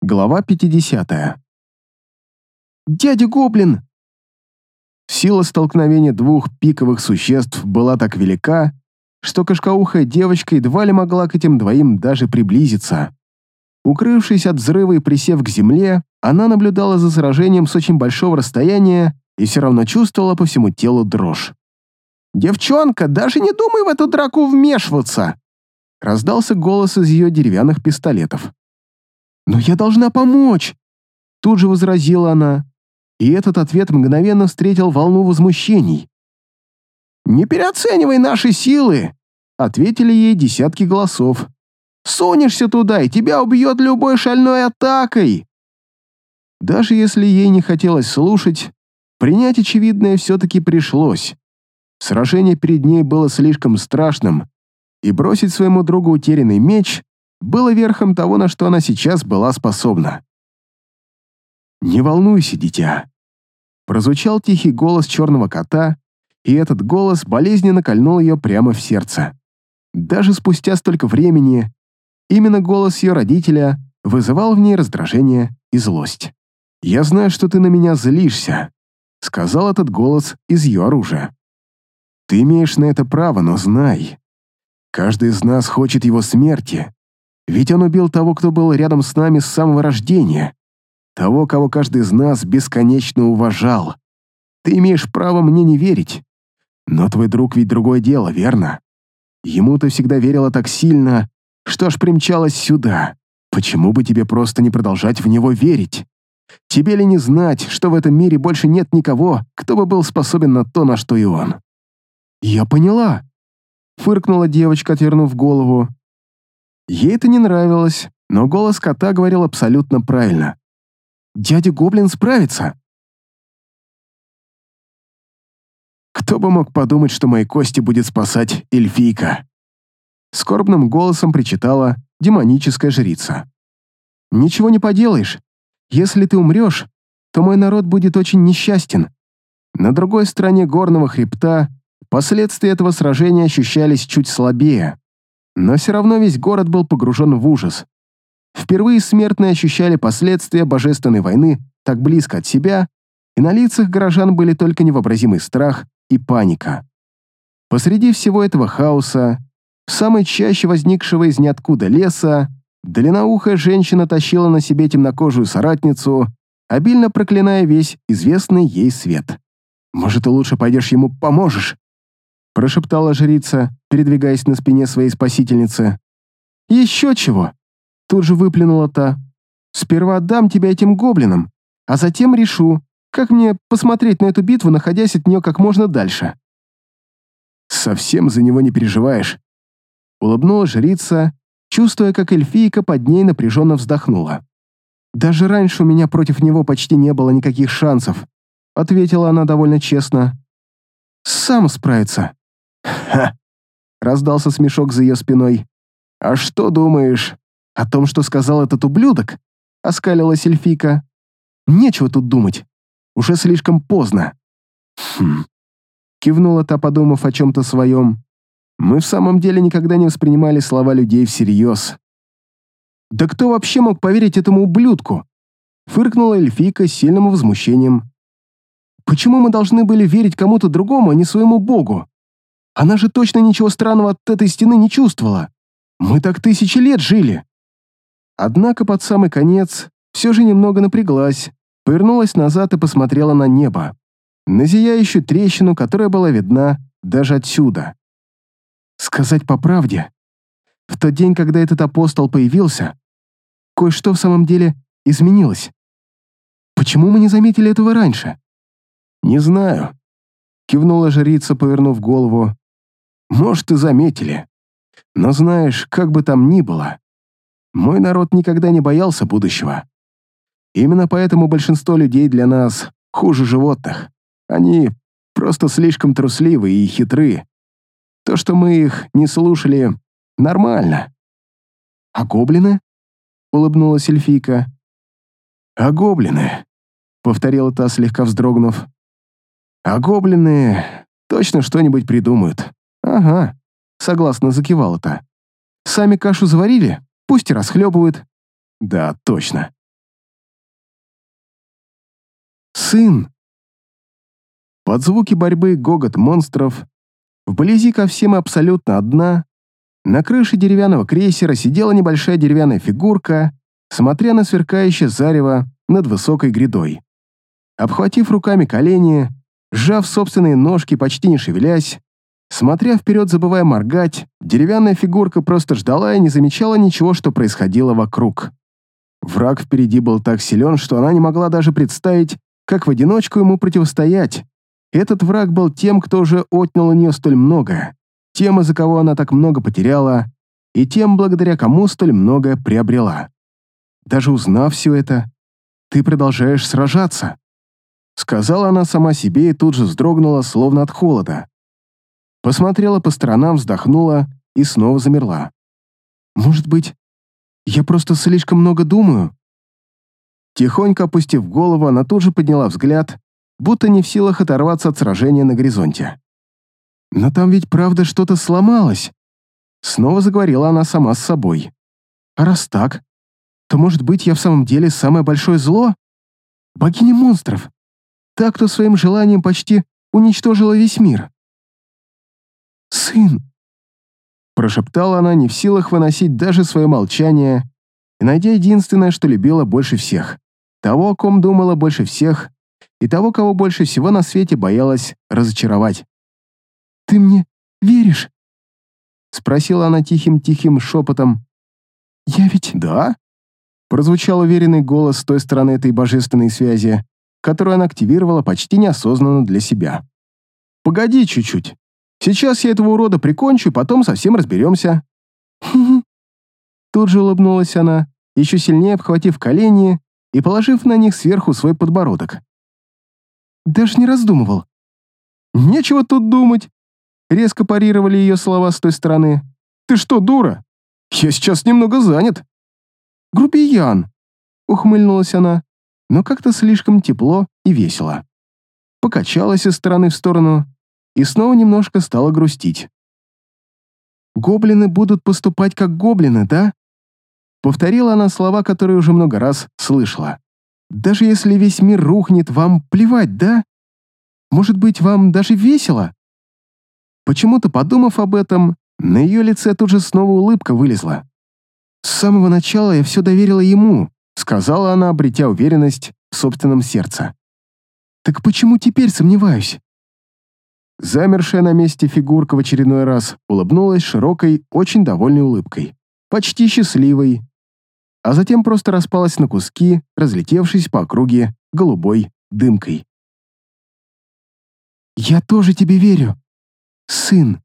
Глава 50. «Дядя Гоблин!» Сила столкновения двух пиковых существ была так велика, что кошкоухая девочка едва ли могла к этим двоим даже приблизиться. Укрывшись от взрыва и присев к земле, она наблюдала за сражением с очень большого расстояния и все равно чувствовала по всему телу дрожь. «Девчонка, даже не думай в эту драку вмешиваться!» Раздался голос из ее деревянных пистолетов. «Но я должна помочь!» Тут же возразила она, и этот ответ мгновенно встретил волну возмущений. «Не переоценивай наши силы!» Ответили ей десятки голосов. «Сунешься туда, и тебя убьет любой шальной атакой!» Даже если ей не хотелось слушать, принять очевидное все-таки пришлось. Сражение перед ней было слишком страшным, и бросить своему другу утерянный меч было верхом того, на что она сейчас была способна. «Не волнуйся, дитя», — прозвучал тихий голос черного кота, и этот голос болезненно кольнул ее прямо в сердце. Даже спустя столько времени именно голос ее родителя вызывал в ней раздражение и злость. «Я знаю, что ты на меня злишься», — сказал этот голос из ее оружия. «Ты имеешь на это право, но знай, каждый из нас хочет его смерти, ведь он убил того, кто был рядом с нами с самого рождения. Того, кого каждый из нас бесконечно уважал. Ты имеешь право мне не верить. Но твой друг ведь другое дело, верно? Ему ты всегда верила так сильно, что аж примчалась сюда. Почему бы тебе просто не продолжать в него верить? Тебе ли не знать, что в этом мире больше нет никого, кто бы был способен на то, на что и он? Я поняла. Фыркнула девочка, отвернув голову. Ей это не нравилось, но голос кота говорил абсолютно правильно. «Дядя Гоблин справится!» Кто бы мог подумать, что мои кости будет спасать эльфийка? Скорбным голосом причитала демоническая жрица. Ничего не поделаешь. Если ты умрешь, то мой народ будет очень несчастен. На другой стороне горного хребта последствия этого сражения ощущались чуть слабее. Но все равно весь город был погружен в ужас. Впервые смертные ощущали последствия божественной войны так близко от себя, и на лицах горожан были только невообразимый страх и паника. Посреди всего этого хаоса, в самой чаще возникшего из ниоткуда леса, длинноухая женщина тащила на себе темнокожую соратницу, обильно проклиная весь известный ей свет. «Может, ты лучше пойдешь ему поможешь?» Прошептала жрица, передвигаясь на спине своей спасительницы. «Еще чего!» Тут же выплюнула та. «Сперва отдам тебя этим гоблинам, а затем решу, как мне посмотреть на эту битву, находясь от нее как можно дальше». «Совсем за него не переживаешь?» Улыбнулась жрица, чувствуя, как эльфийка под ней напряженно вздохнула. «Даже раньше у меня против него почти не было никаких шансов», ответила она довольно честно. «Сам справится». «Ха!» — раздался смешок за ее спиной. «А что думаешь о том, что сказал этот ублюдок?» — оскалилась эльфика. «Нечего тут думать. Уже слишком поздно». «Хм...» — кивнула та, подумав о чем-то своем. «Мы в самом деле никогда не воспринимали слова людей всерьез». «Да кто вообще мог поверить этому ублюдку?» — фыркнула эльфийка с сильным возмущением. «Почему мы должны были верить кому-то другому, а не своему богу?» Она же точно ничего странного от этой стены не чувствовала. Мы так тысячи лет жили. Однако под самый конец все же немного напряглась, повернулась назад и посмотрела на небо, на зияющую трещину, которая была видна даже отсюда. Сказать по правде, в тот день, когда этот апостол появился, кое-что в самом деле изменилось. Почему мы не заметили этого раньше? Не знаю. Кивнула жрица, повернув голову, может, и заметили. Но знаешь, как бы там ни было, мой народ никогда не боялся будущего. Именно поэтому большинство людей для нас хуже животных. Они просто слишком трусливы и хитры. То, что мы их не слушали, нормально. «А гоблины?» — улыбнулась эльфийка. «А гоблины?» — повторила та, слегка вздрогнув. «А гоблины точно что-нибудь придумают. «Ага», — согласно закивала та. «Сами кашу заварили? Пусть и расхлебывают». «Да, точно. Сын!» Под звуки борьбы гогот монстров, вблизи ко всем абсолютно одна, на крыше деревянного крейсера сидела небольшая деревянная фигурка, смотря на сверкающее зарево над высокой грядой. Обхватив руками колени, сжав собственные ножки, почти не шевелясь, смотря вперед, забывая моргать, деревянная фигурка просто ждала и не замечала ничего, что происходило вокруг. Враг впереди был так силен, что она не могла даже представить, как в одиночку ему противостоять, этот враг был тем, кто уже отнял у нее столь много, тем, из-за кого она так много потеряла, и тем, благодаря кому столь много приобрела. Даже узнав все это, ты продолжаешь сражаться. Сказала она сама себе и тут же вздрогнула, словно от холода. Посмотрела по сторонам, вздохнула и снова замерла. Может быть, я просто слишком много думаю? Тихонько опустив голову, она тут же подняла взгляд будто не в силах оторваться от сражения на горизонте. «Но там ведь правда что-то сломалось!» Снова заговорила она сама с собой. «А раз так, то, может быть, я в самом деле самое большое зло? Богиня монстров! Та, кто своим желанием почти уничтожила весь мир!» «Сын!» Прошептала она, не в силах выносить даже свое молчание, и найдя единственное, что любила больше всех, того, о ком думала больше всех, и того, кого больше всего на свете боялась разочаровать. «Ты мне веришь?» Спросила она тихим-тихим шепотом. «Я ведь...» «Да?» Прозвучал уверенный голос с той стороны этой божественной связи, которую она активировала почти неосознанно для себя. «Погоди чуть-чуть. Сейчас я этого урода прикончу, потом совсем разберемся». Тут же улыбнулась она, еще сильнее обхватив колени и положив на них сверху свой подбородок. Даже не раздумывал. «Нечего тут думать!» Резко парировали ее слова с той стороны. «Ты что, дура? Я сейчас немного занят!» «Грубиян!» Ухмыльнулась она, но как-то слишком тепло и весело. Покачалась из стороны в сторону и снова немножко стала грустить. «Гоблины будут поступать как гоблины, да?» Повторила она слова, которые уже много раз слышала. Даже если весь мир рухнет, вам плевать, да? Может быть, вам даже весело?» Почему-то, подумав об этом, на ее лице тут же снова улыбка вылезла. «С самого начала я все доверила ему», сказала она, обретя уверенность в собственном сердце. «Так почему теперь сомневаюсь?» Замершая на месте фигурка в очередной раз улыбнулась широкой, очень довольной улыбкой. Почти счастливой, а затем просто распалась на куски, разлетевшись по округе голубой дымкой. «Я тоже тебе верю, сын»,